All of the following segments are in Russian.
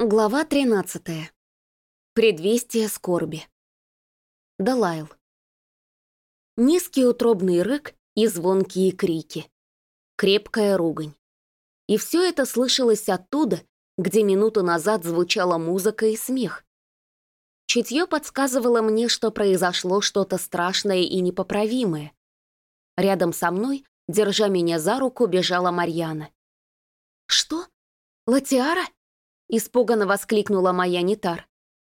Глава 13. Предвестие скорби. Далайл. Низкий утробный рык и звонкие крики. Крепкая ругань. И все это слышалось оттуда, где минуту назад звучала музыка и смех. Чутье подсказывало мне, что произошло что-то страшное и непоправимое. Рядом со мной, держа меня за руку, бежала Марьяна. «Что? Латиара?» Испуганно воскликнула моя Нитар.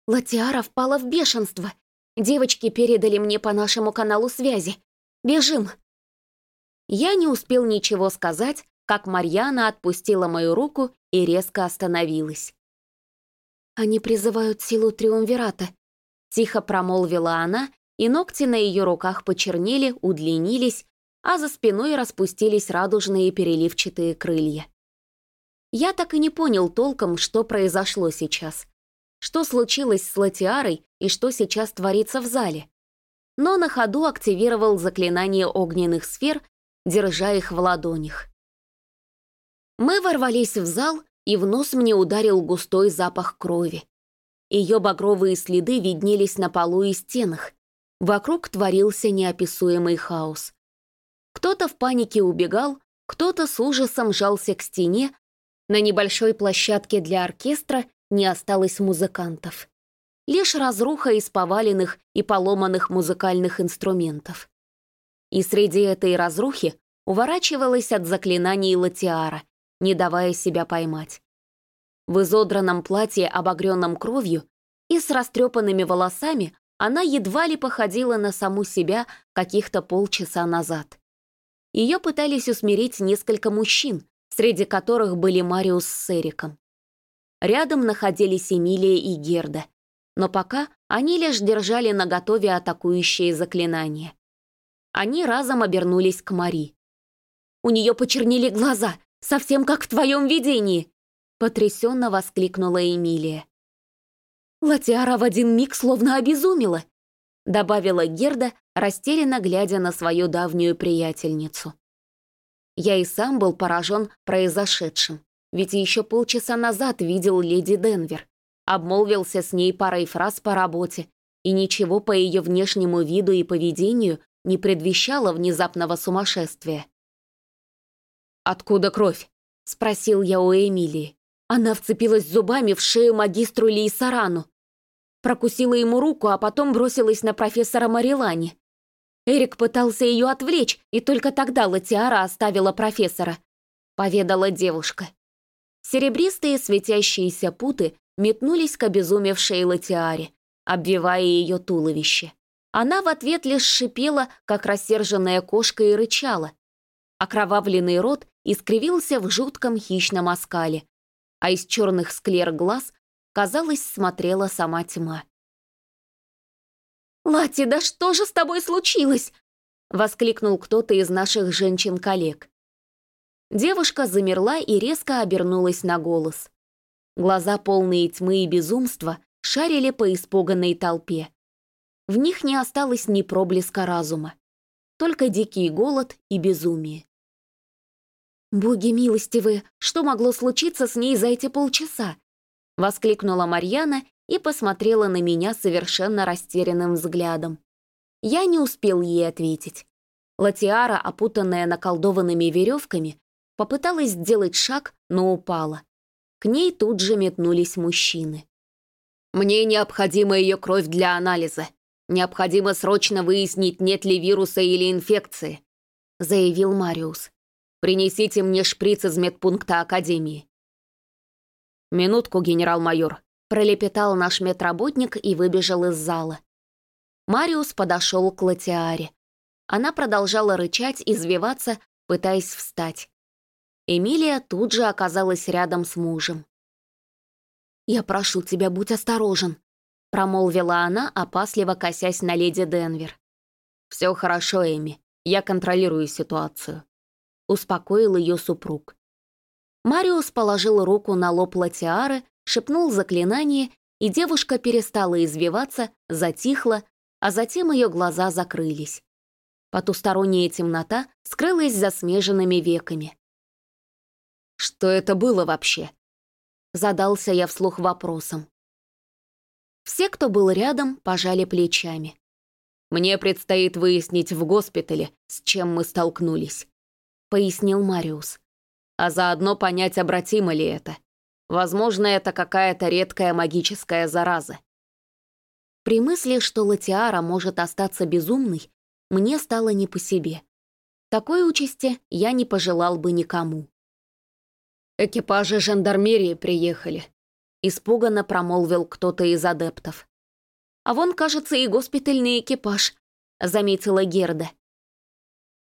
Латиара впала в бешенство. Девочки передали мне по нашему каналу связи. Бежим. Я не успел ничего сказать, как Марьяна отпустила мою руку и резко остановилась. «Они призывают силу Триумвирата», — тихо промолвила она, и ногти на ее руках почернели, удлинились, а за спиной распустились радужные переливчатые крылья. Я так и не понял толком, что произошло сейчас. Что случилось с Латиарой и что сейчас творится в зале. Но на ходу активировал заклинание огненных сфер, держа их в ладонях. Мы ворвались в зал, и в нос мне ударил густой запах крови. Ее багровые следы виднелись на полу и стенах. Вокруг творился неописуемый хаос. Кто-то в панике убегал, кто-то с ужасом жался к стене, на небольшой площадке для оркестра не осталось музыкантов. Лишь разруха из поваленных и поломанных музыкальных инструментов. И среди этой разрухи уворачивалась от заклинаний Латиара, не давая себя поймать. В изодранном платье, обогренном кровью, и с растрепанными волосами она едва ли походила на саму себя каких-то полчаса назад. Ее пытались усмирить несколько мужчин, среди которых были Мариус с Эриком. Рядом находились Эмилия и Герда, но пока они лишь держали наготове атакующие заклинания. Они разом обернулись к Мари. «У нее почернели глаза, совсем как в твоем видении!» потрясенно воскликнула Эмилия. «Латиара в один миг словно обезумела», добавила Герда, растерянно глядя на свою давнюю приятельницу. Я и сам был поражен произошедшим, ведь еще полчаса назад видел леди Денвер, обмолвился с ней парой фраз по работе, и ничего по ее внешнему виду и поведению не предвещало внезапного сумасшествия. «Откуда кровь?» — спросил я у Эмилии. Она вцепилась зубами в шею магистру Лейсарану. Прокусила ему руку, а потом бросилась на профессора Марилани. Эрик пытался ее отвлечь, и только тогда Латиара оставила профессора», — поведала девушка. Серебристые светящиеся путы метнулись к обезумевшей Латиаре, обвивая ее туловище. Она в ответ лишь шипела, как рассерженная кошка, и рычала. Окровавленный рот искривился в жутком хищном оскале, а из черных склер глаз, казалось, смотрела сама тьма. «Лати, да что же с тобой случилось?» — воскликнул кто-то из наших женщин-коллег. Девушка замерла и резко обернулась на голос. Глаза, полные тьмы и безумства, шарили по испуганной толпе. В них не осталось ни проблеска разума, только дикий голод и безумие. «Боги милостивые, что могло случиться с ней за эти полчаса?» — воскликнула Марьяна и посмотрела на меня совершенно растерянным взглядом. Я не успел ей ответить. Латиара, опутанная наколдованными веревками, попыталась сделать шаг, но упала. К ней тут же метнулись мужчины. «Мне необходима ее кровь для анализа. Необходимо срочно выяснить, нет ли вируса или инфекции», заявил Мариус. «Принесите мне шприц из медпункта Академии». «Минутку, генерал-майор», пролепетал наш медработник и выбежал из зала. Мариус подошел к Латиаре. Она продолжала рычать, извиваться, пытаясь встать. Эмилия тут же оказалась рядом с мужем. «Я прошу тебя, будь осторожен», — промолвила она, опасливо косясь на леди Денвер. «Все хорошо, Эми, я контролирую ситуацию», — успокоил ее супруг. Мариус положил руку на лоб Латиары, шепнул заклинание, и девушка перестала извиваться, затихла, а затем ее глаза закрылись. Потусторонняя темнота скрылась за смеженными веками. «Что это было вообще?» Задался я вслух вопросом. Все, кто был рядом, пожали плечами. «Мне предстоит выяснить в госпитале, с чем мы столкнулись», — пояснил Мариус. «А заодно понять, обратимо ли это. Возможно, это какая-то редкая магическая зараза». При мысли, что Латиара может остаться безумной, мне стало не по себе. Такой участи я не пожелал бы никому. «Экипажи жандармерии приехали», Испуганно промолвил кто-то из адептов. «А вон, кажется, и госпитальный экипаж», — заметила Герда.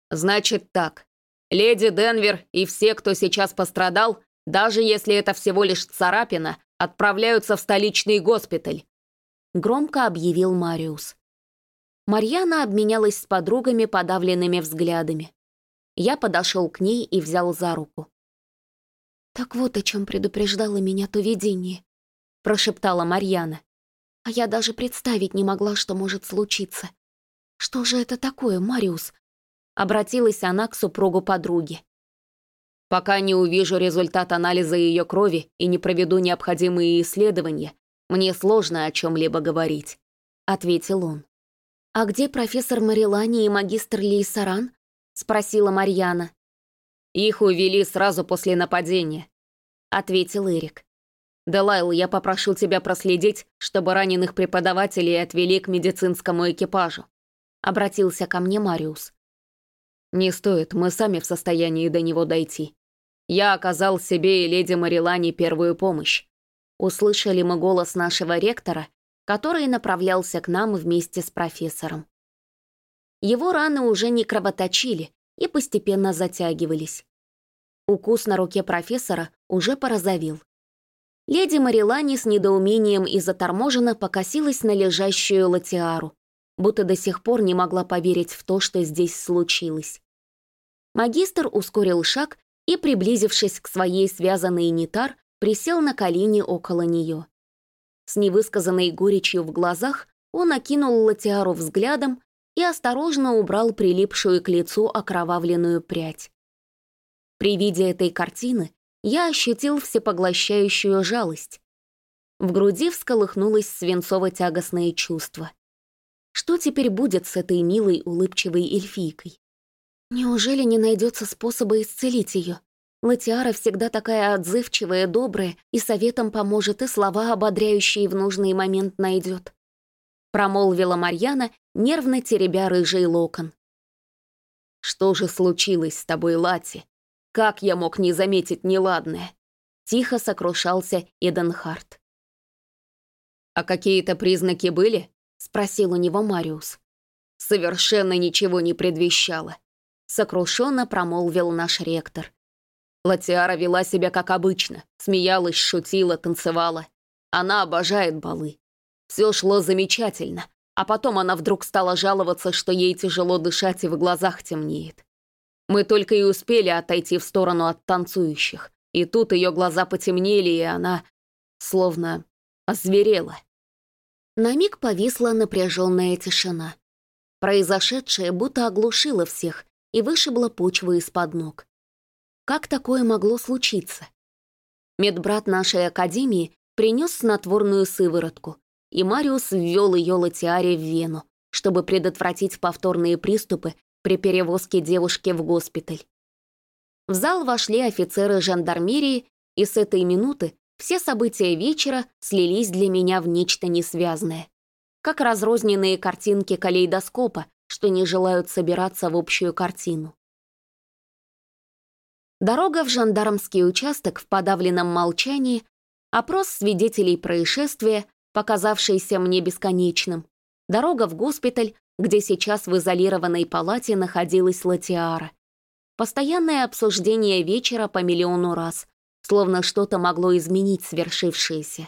«Значит так. Леди Денвер и все, кто сейчас пострадал, даже если это всего лишь царапина, отправляются в столичный госпиталь», — громко объявил Мариус. Марьяна обменялась с подругами подавленными взглядами. Я подошел к ней и взял за руку. «Так вот о чем предупреждало меня то видение», — прошептала Марьяна. «А я даже представить не могла, что может случиться. Что же это такое, Мариус?» Обратилась она к супругу подруги. «Пока не увижу результат анализа ее крови и не проведу необходимые исследования, мне сложно о чем-либо говорить», — ответил он. «А где профессор Марилани и магистр Лейсаран?» — спросила Марьяна. «Их увели сразу после нападения», — ответил Эрик. «Делайл, я попрошу тебя проследить, чтобы раненых преподавателей отвели к медицинскому экипажу», — обратился ко мне Мариус. «Не стоит, мы сами в состоянии до него дойти. Я оказал себе и леди Марилане первую помощь». Услышали мы голос нашего ректора, который направлялся к нам вместе с профессором. Его раны уже не кровоточили, и постепенно затягивались. Укус на руке профессора уже порозовел. Леди Марилани с недоумением и заторможенно покосилась на лежащую латиару, будто до сих пор не могла поверить в то, что здесь случилось. Магистр ускорил шаг и, приблизившись к своей связанной нитар, присел на колени около нее. С невысказанной горечью в глазах он окинул латиару взглядом и осторожно убрал прилипшую к лицу окровавленную прядь. При виде этой картины я ощутил всепоглощающую жалость. В груди всколыхнулось свинцово-тягостное чувство. Что теперь будет с этой милой, улыбчивой эльфийкой? Неужели не найдется способа исцелить ее? Латиара всегда такая отзывчивая, добрая, и советом поможет, и слова, ободряющие в нужный момент найдет промолвила Марьяна, нервно теребя рыжий локон. «Что же случилось с тобой, Лати? Как я мог не заметить неладное?» Тихо сокрушался Эденхарт. «А какие-то признаки были?» — спросил у него Мариус. «Совершенно ничего не предвещало», — сокрушенно промолвил наш ректор. Латиара вела себя как обычно, смеялась, шутила, танцевала. Она обожает балы. Все шло замечательно, а потом она вдруг стала жаловаться, что ей тяжело дышать и в глазах темнеет. Мы только и успели отойти в сторону от танцующих, и тут ее глаза потемнели, и она словно озверела. На миг повисла напряженная тишина. Произошедшее будто оглушило всех и вышибло почву из-под ног. Как такое могло случиться? Медбрат нашей академии принес снотворную сыворотку, и Мариус ввел ее Латиаре в Вену, чтобы предотвратить повторные приступы при перевозке девушки в госпиталь. В зал вошли офицеры жандармерии, и с этой минуты все события вечера слились для меня в нечто несвязное. Как разрозненные картинки калейдоскопа, что не желают собираться в общую картину. Дорога в жандармский участок в подавленном молчании, опрос свидетелей происшествия, показавшийся мне бесконечным, дорога в госпиталь, где сейчас в изолированной палате находилась Латиара. Постоянное обсуждение вечера по миллиону раз, словно что-то могло изменить свершившееся.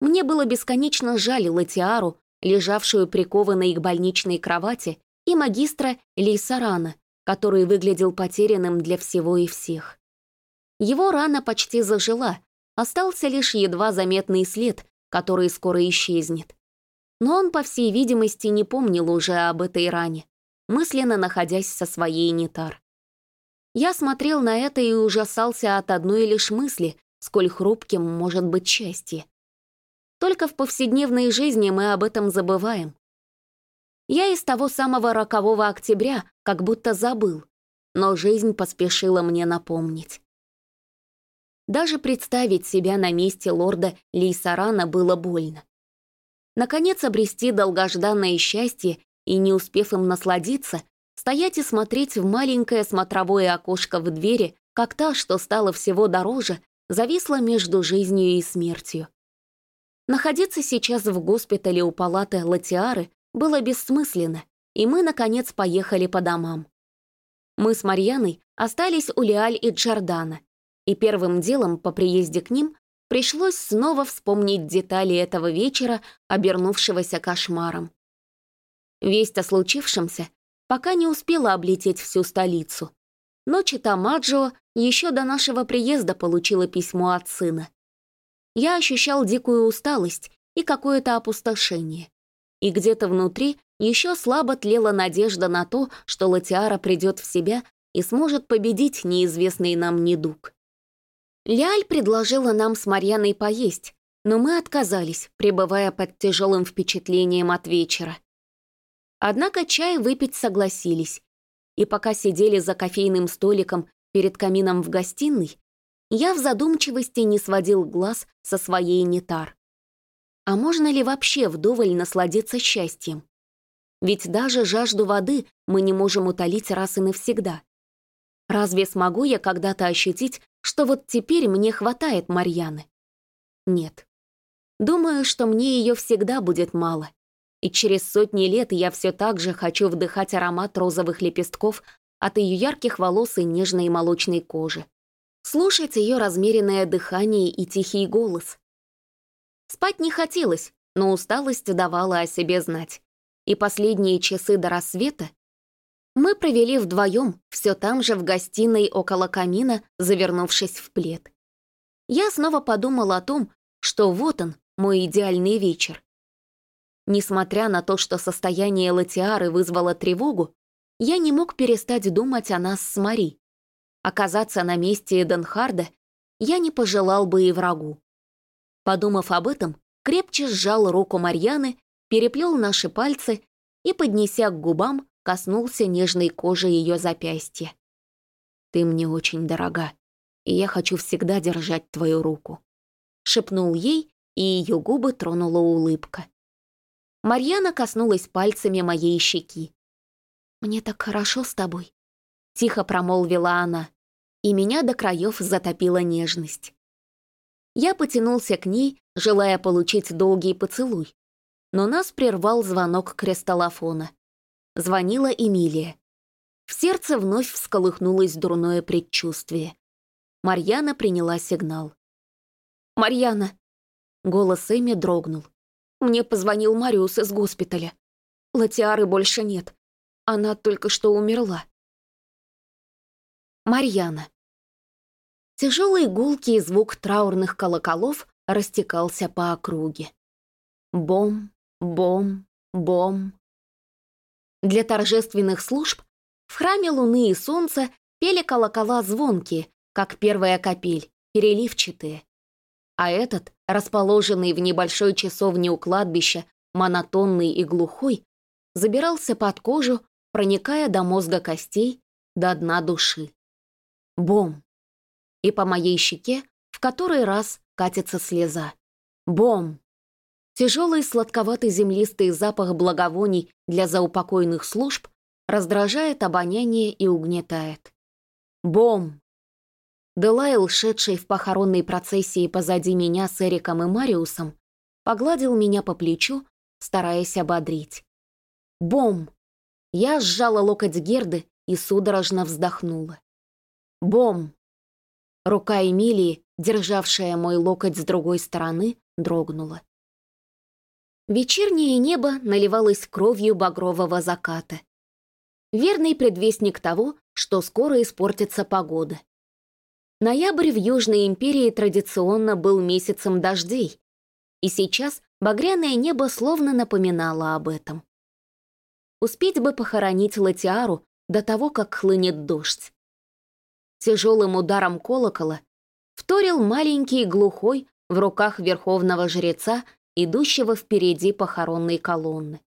Мне было бесконечно жаль Латиару, лежавшую прикованной к больничной кровати, и магистра Лейсарана, который выглядел потерянным для всего и всех. Его рана почти зажила, остался лишь едва заметный след, который скоро исчезнет. Но он, по всей видимости, не помнил уже об этой ране, мысленно находясь со своей нитар. Я смотрел на это и ужасался от одной лишь мысли, сколь хрупким может быть счастье. Только в повседневной жизни мы об этом забываем. Я из того самого рокового октября как будто забыл, но жизнь поспешила мне напомнить. Даже представить себя на месте лорда Лейсарана было больно. Наконец обрести долгожданное счастье и, не успев им насладиться, стоять и смотреть в маленькое смотровое окошко в двери, как та, что стала всего дороже, зависла между жизнью и смертью. Находиться сейчас в госпитале у палаты Латиары было бессмысленно, и мы, наконец, поехали по домам. Мы с Марьяной остались у Лиаль и Джордана, и первым делом по приезде к ним пришлось снова вспомнить детали этого вечера, обернувшегося кошмаром. Весть о случившемся пока не успела облететь всю столицу, но Чита Маджо еще до нашего приезда получила письмо от сына я ощущал дикую усталость и какое-то опустошение. И где-то внутри еще слабо тлела надежда на то, что Латиара придет в себя и сможет победить неизвестный нам недуг. Лиаль предложила нам с Марьяной поесть, но мы отказались, пребывая под тяжелым впечатлением от вечера. Однако чай выпить согласились, и пока сидели за кофейным столиком перед камином в гостиной, я в задумчивости не сводил глаз со своей нетар. А можно ли вообще вдоволь насладиться счастьем? Ведь даже жажду воды мы не можем утолить раз и навсегда. Разве смогу я когда-то ощутить, что вот теперь мне хватает Марьяны? Нет. Думаю, что мне ее всегда будет мало. И через сотни лет я все так же хочу вдыхать аромат розовых лепестков от ее ярких волос и нежной молочной кожи слушать ее размеренное дыхание и тихий голос. Спать не хотелось, но усталость давала о себе знать. И последние часы до рассвета мы провели вдвоем, все там же в гостиной около камина, завернувшись в плед. Я снова подумала о том, что вот он, мой идеальный вечер. Несмотря на то, что состояние Латиары вызвало тревогу, я не мог перестать думать о нас с Мари. Оказаться на месте Эденхарда я не пожелал бы и врагу. Подумав об этом, крепче сжал руку Марьяны, переплел наши пальцы и, поднеся к губам, коснулся нежной кожи ее запястья. «Ты мне очень дорога, и я хочу всегда держать твою руку», — шепнул ей, и ее губы тронула улыбка. Марьяна коснулась пальцами моей щеки. «Мне так хорошо с тобой», Тихо промолвила она, и меня до краев затопила нежность. Я потянулся к ней, желая получить долгий поцелуй, но нас прервал звонок кристаллофона. Звонила Эмилия. В сердце вновь всколыхнулось дурное предчувствие. Марьяна приняла сигнал. «Марьяна!» Голос Эми дрогнул. «Мне позвонил Мариус из госпиталя. Латиары больше нет. Она только что умерла». Марьяна. Тяжелый гулкий звук траурных колоколов растекался по округе. Бом, бом, бом. Для торжественных служб в храме Луны и Солнца пели колокола звонкие, как первая капель, переливчатые. А этот, расположенный в небольшой часовне у кладбища, монотонный и глухой, забирался под кожу, проникая до мозга костей, до дна души. Бом. И по моей щеке в который раз катится слеза. Бом. Тяжелый сладковатый землистый запах благовоний для заупокойных служб раздражает обоняние и угнетает. Бом. Делайл, шедший в похоронной процессии позади меня с Эриком и Мариусом, погладил меня по плечу, стараясь ободрить. Бом! Я сжала локоть Герды и судорожно вздохнула. Бом!» Рука Эмилии, державшая мой локоть с другой стороны, дрогнула. Вечернее небо наливалось кровью багрового заката. Верный предвестник того, что скоро испортится погода. Ноябрь в Южной империи традиционно был месяцем дождей, и сейчас багряное небо словно напоминало об этом. Успеть бы похоронить Латиару до того, как хлынет дождь. Тяжелым ударом колокола вторил маленький глухой в руках верховного жреца, идущего впереди похоронной колонны.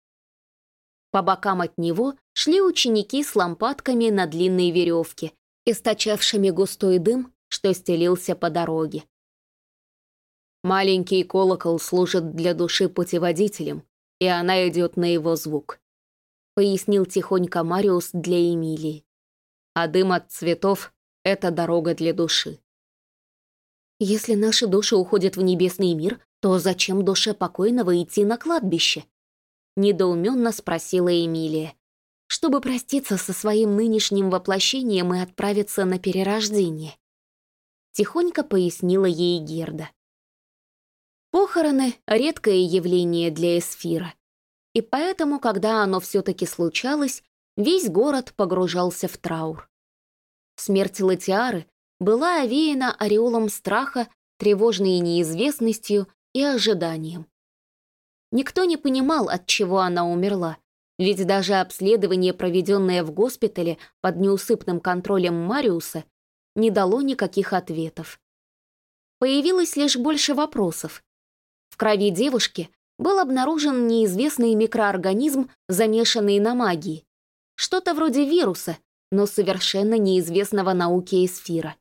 По бокам от него шли ученики с лампадками на длинной веревке, источавшими густой дым, что стелился по дороге. Маленький колокол служит для души путеводителем, и она идет на его звук», — пояснил тихонько Мариус для Эмилии. «А дым от цветов — это дорога для души». «Если наши души уходят в небесный мир, то зачем душе покойного идти на кладбище?» — недоуменно спросила Эмилия. «Чтобы проститься со своим нынешним воплощением и отправиться на перерождение». Тихонько пояснила ей Герда. Похороны — редкое явление для Эсфира. И поэтому, когда оно все-таки случалось, весь город погружался в траур. Смерть Латиары была овеяна ореолом страха, тревожной неизвестностью и ожиданием. Никто не понимал, от чего она умерла, ведь даже обследование, проведенное в госпитале под неусыпным контролем Мариуса, не дало никаких ответов. Появилось лишь больше вопросов, в крови девушки был обнаружен неизвестный микроорганизм, замешанный на магии. Что-то вроде вируса, но совершенно неизвестного науке эсфира.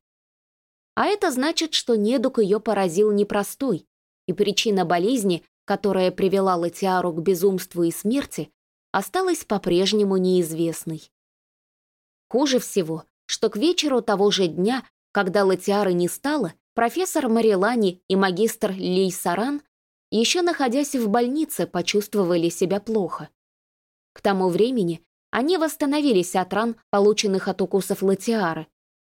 А это значит, что недуг ее поразил непростой, и причина болезни, которая привела Латиару к безумству и смерти, осталась по-прежнему неизвестной. Хуже всего, что к вечеру того же дня, когда Латиары не стало, профессор Марилани и магистр Лейсаран еще находясь в больнице, почувствовали себя плохо. К тому времени они восстановились от ран, полученных от укусов Латиары,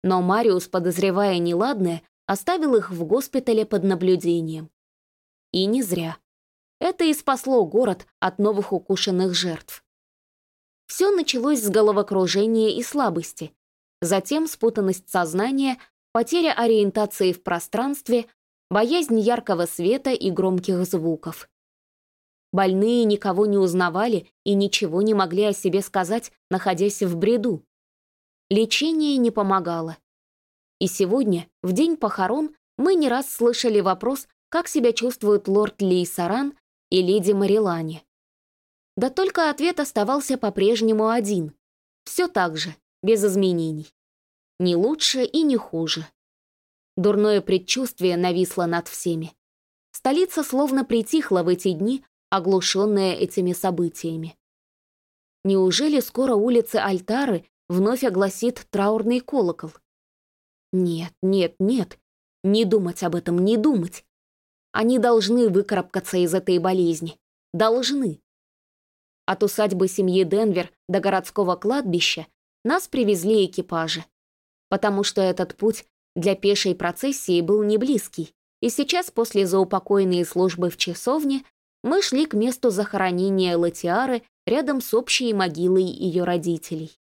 но Мариус, подозревая неладное, оставил их в госпитале под наблюдением. И не зря. Это и спасло город от новых укушенных жертв. Все началось с головокружения и слабости, затем спутанность сознания, потеря ориентации в пространстве, боязнь яркого света и громких звуков. Больные никого не узнавали и ничего не могли о себе сказать, находясь в бреду. Лечение не помогало. И сегодня, в день похорон, мы не раз слышали вопрос, как себя чувствуют лорд Ли Саран и леди Марилани. Да только ответ оставался по-прежнему один. Все так же, без изменений. Не лучше и не хуже. Дурное предчувствие нависло над всеми. Столица словно притихла в эти дни, оглушенная этими событиями. Неужели скоро улицы Альтары вновь огласит траурный колокол? Нет, нет, нет. Не думать об этом, не думать. Они должны выкарабкаться из этой болезни. Должны. От усадьбы семьи Денвер до городского кладбища нас привезли экипажи, потому что этот путь для пешей процессии был не близкий, и сейчас после заупокойной службы в часовне мы шли к месту захоронения Латиары рядом с общей могилой ее родителей.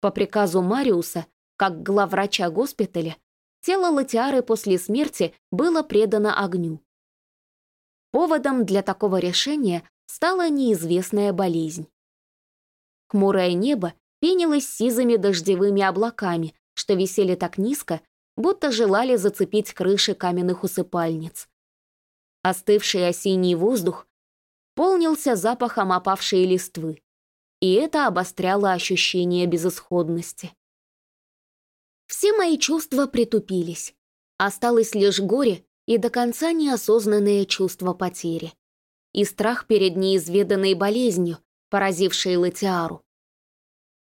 По приказу Мариуса, как главврача госпиталя, тело Латиары после смерти было предано огню. Поводом для такого решения стала неизвестная болезнь. Хмурое небо пенилось сизыми дождевыми облаками, что висели так низко, будто желали зацепить крыши каменных усыпальниц. Остывший осенний воздух полнился запахом опавшей листвы, и это обостряло ощущение безысходности. Все мои чувства притупились. Осталось лишь горе и до конца неосознанное чувство потери. И страх перед неизведанной болезнью, поразившей Латиару.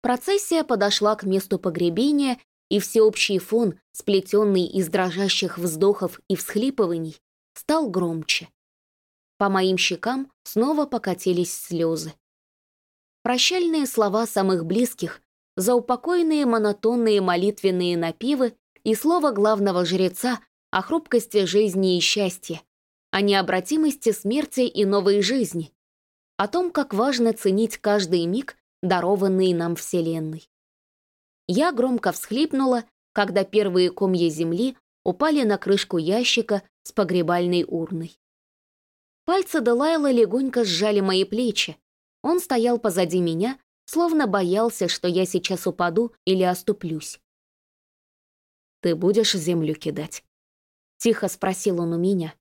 Процессия подошла к месту погребения и всеобщий фон, сплетенный из дрожащих вздохов и всхлипываний, стал громче. По моим щекам снова покатились слезы. Прощальные слова самых близких, заупокойные монотонные молитвенные напевы и слово главного жреца о хрупкости жизни и счастья, о необратимости смерти и новой жизни, о том, как важно ценить каждый миг, дарованный нам Вселенной. Я громко всхлипнула, когда первые комья земли упали на крышку ящика с погребальной урной. Пальцы Делайла легонько сжали мои плечи. Он стоял позади меня, словно боялся, что я сейчас упаду или оступлюсь. Ты будешь землю кидать?» Тихо спросил он у меня.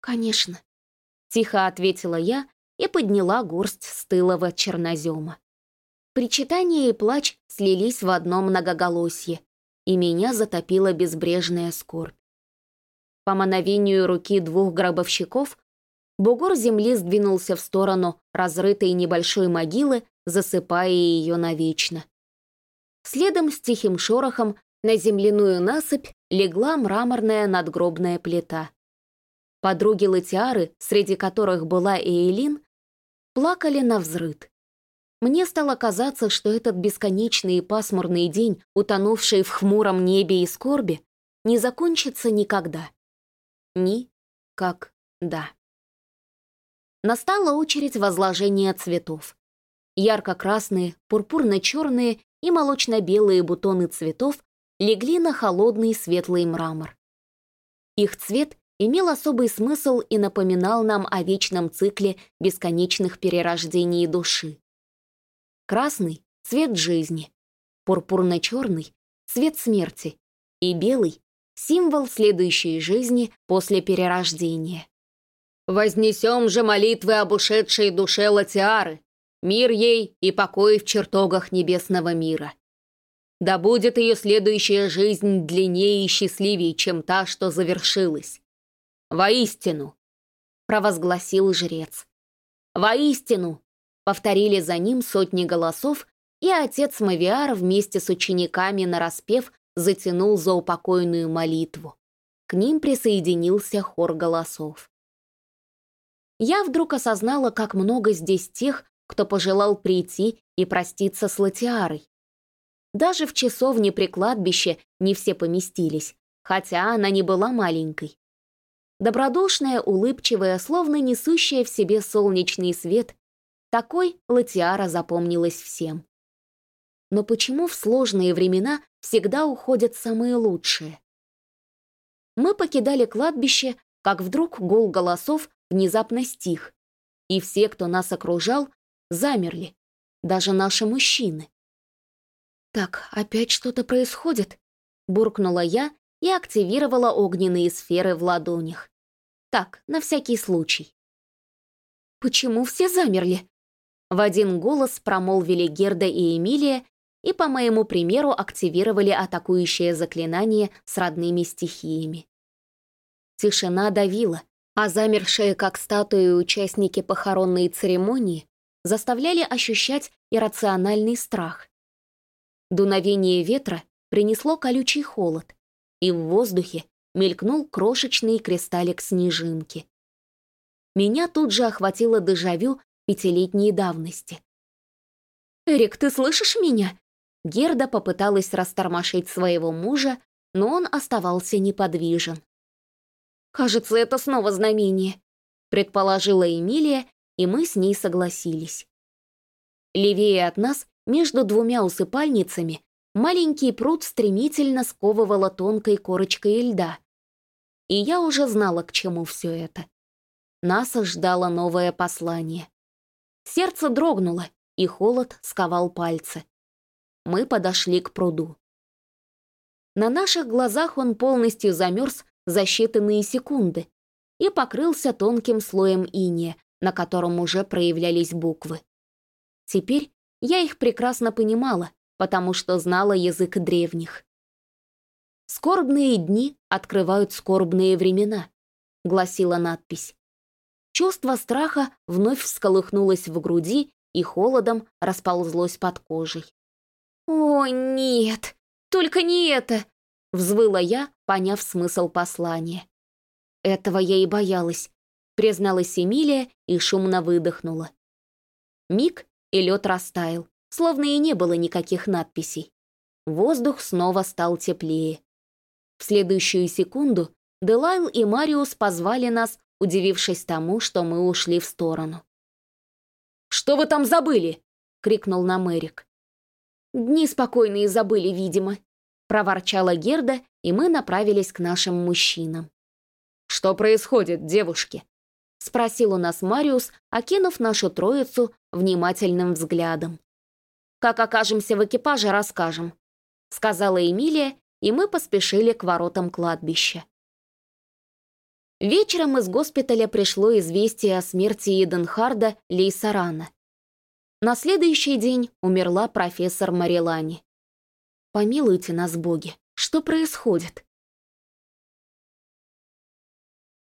«Конечно». Тихо ответила я и подняла горсть стылого чернозема. Причитание и плач слились в одно многоголосье, и меня затопила безбрежная скорбь. По мановению руки двух гробовщиков бугор земли сдвинулся в сторону разрытой небольшой могилы, засыпая ее навечно. Следом с тихим шорохом на земляную насыпь легла мраморная надгробная плита. Подруги Латиары, среди которых была Эйлин, плакали на взрыд. Мне стало казаться, что этот бесконечный и пасмурный день, утонувший в хмуром небе и скорби, не закончится никогда. Ни как да. Настала очередь возложения цветов. Ярко-красные, пурпурно-черные и молочно-белые бутоны цветов легли на холодный светлый мрамор. Их цвет имел особый смысл и напоминал нам о вечном цикле бесконечных перерождений души. Красный — цвет жизни, пурпурно-черный — цвет смерти, и белый — символ следующей жизни после перерождения. «Вознесем же молитвы об ушедшей душе Латиары, мир ей и покой в чертогах небесного мира», да будет ее следующая жизнь длиннее и счастливее, чем та, что завершилась. Воистину, провозгласил жрец. Воистину, повторили за ним сотни голосов, и отец Мавиар вместе с учениками нараспев затянул за упокойную молитву. К ним присоединился хор голосов. Я вдруг осознала, как много здесь тех, кто пожелал прийти и проститься с Латиарой. Даже в часовне при кладбище не все поместились, хотя она не была маленькой. Добродушная, улыбчивая, словно несущая в себе солнечный свет, такой Латиара запомнилась всем. Но почему в сложные времена всегда уходят самые лучшие? Мы покидали кладбище, как вдруг гул голосов внезапно стих, и все, кто нас окружал, замерли, даже наши мужчины. «Так, опять что-то происходит?» — буркнула я и активировала огненные сферы в ладонях. Так, на всякий случай. «Почему все замерли?» В один голос промолвили Герда и Эмилия и, по моему примеру, активировали атакующее заклинание с родными стихиями. Тишина давила, а замершие как статуи участники похоронной церемонии заставляли ощущать иррациональный страх. Дуновение ветра принесло колючий холод, и в воздухе мелькнул крошечный кристаллик снежинки. Меня тут же охватило дежавю пятилетней давности. «Эрик, ты слышишь меня?» Герда попыталась растормошить своего мужа, но он оставался неподвижен. «Кажется, это снова знамение», — предположила Эмилия, и мы с ней согласились. Левее от нас между двумя усыпальницами маленький пруд стремительно сковывало тонкой корочкой льда. И я уже знала, к чему все это. Нас ждало новое послание. Сердце дрогнуло, и холод сковал пальцы. Мы подошли к пруду. На наших глазах он полностью замерз за считанные секунды и покрылся тонким слоем иния, на котором уже проявлялись буквы. Теперь я их прекрасно понимала, потому что знала язык древних. «Скорбные дни открывают скорбные времена», — гласила надпись. Чувство страха вновь всколыхнулось в груди и холодом расползлось под кожей. «О, нет! Только не это!» — взвыла я, поняв смысл послания. «Этого я и боялась», — призналась Эмилия и шумно выдохнула. Миг, и лед растаял, словно и не было никаких надписей. Воздух снова стал теплее. В следующую секунду Делайл и Мариус позвали нас, удивившись тому, что мы ушли в сторону. «Что вы там забыли?» — крикнул нам Эрик. «Дни спокойные забыли, видимо», — проворчала Герда, и мы направились к нашим мужчинам. «Что происходит, девушки?» — спросил у нас Мариус, окинув нашу троицу внимательным взглядом. «Как окажемся в экипаже, расскажем», — сказала Эмилия и мы поспешили к воротам кладбища. Вечером из госпиталя пришло известие о смерти Иденхарда Лейсарана. На следующий день умерла профессор Марилани. «Помилуйте нас, боги, что происходит?»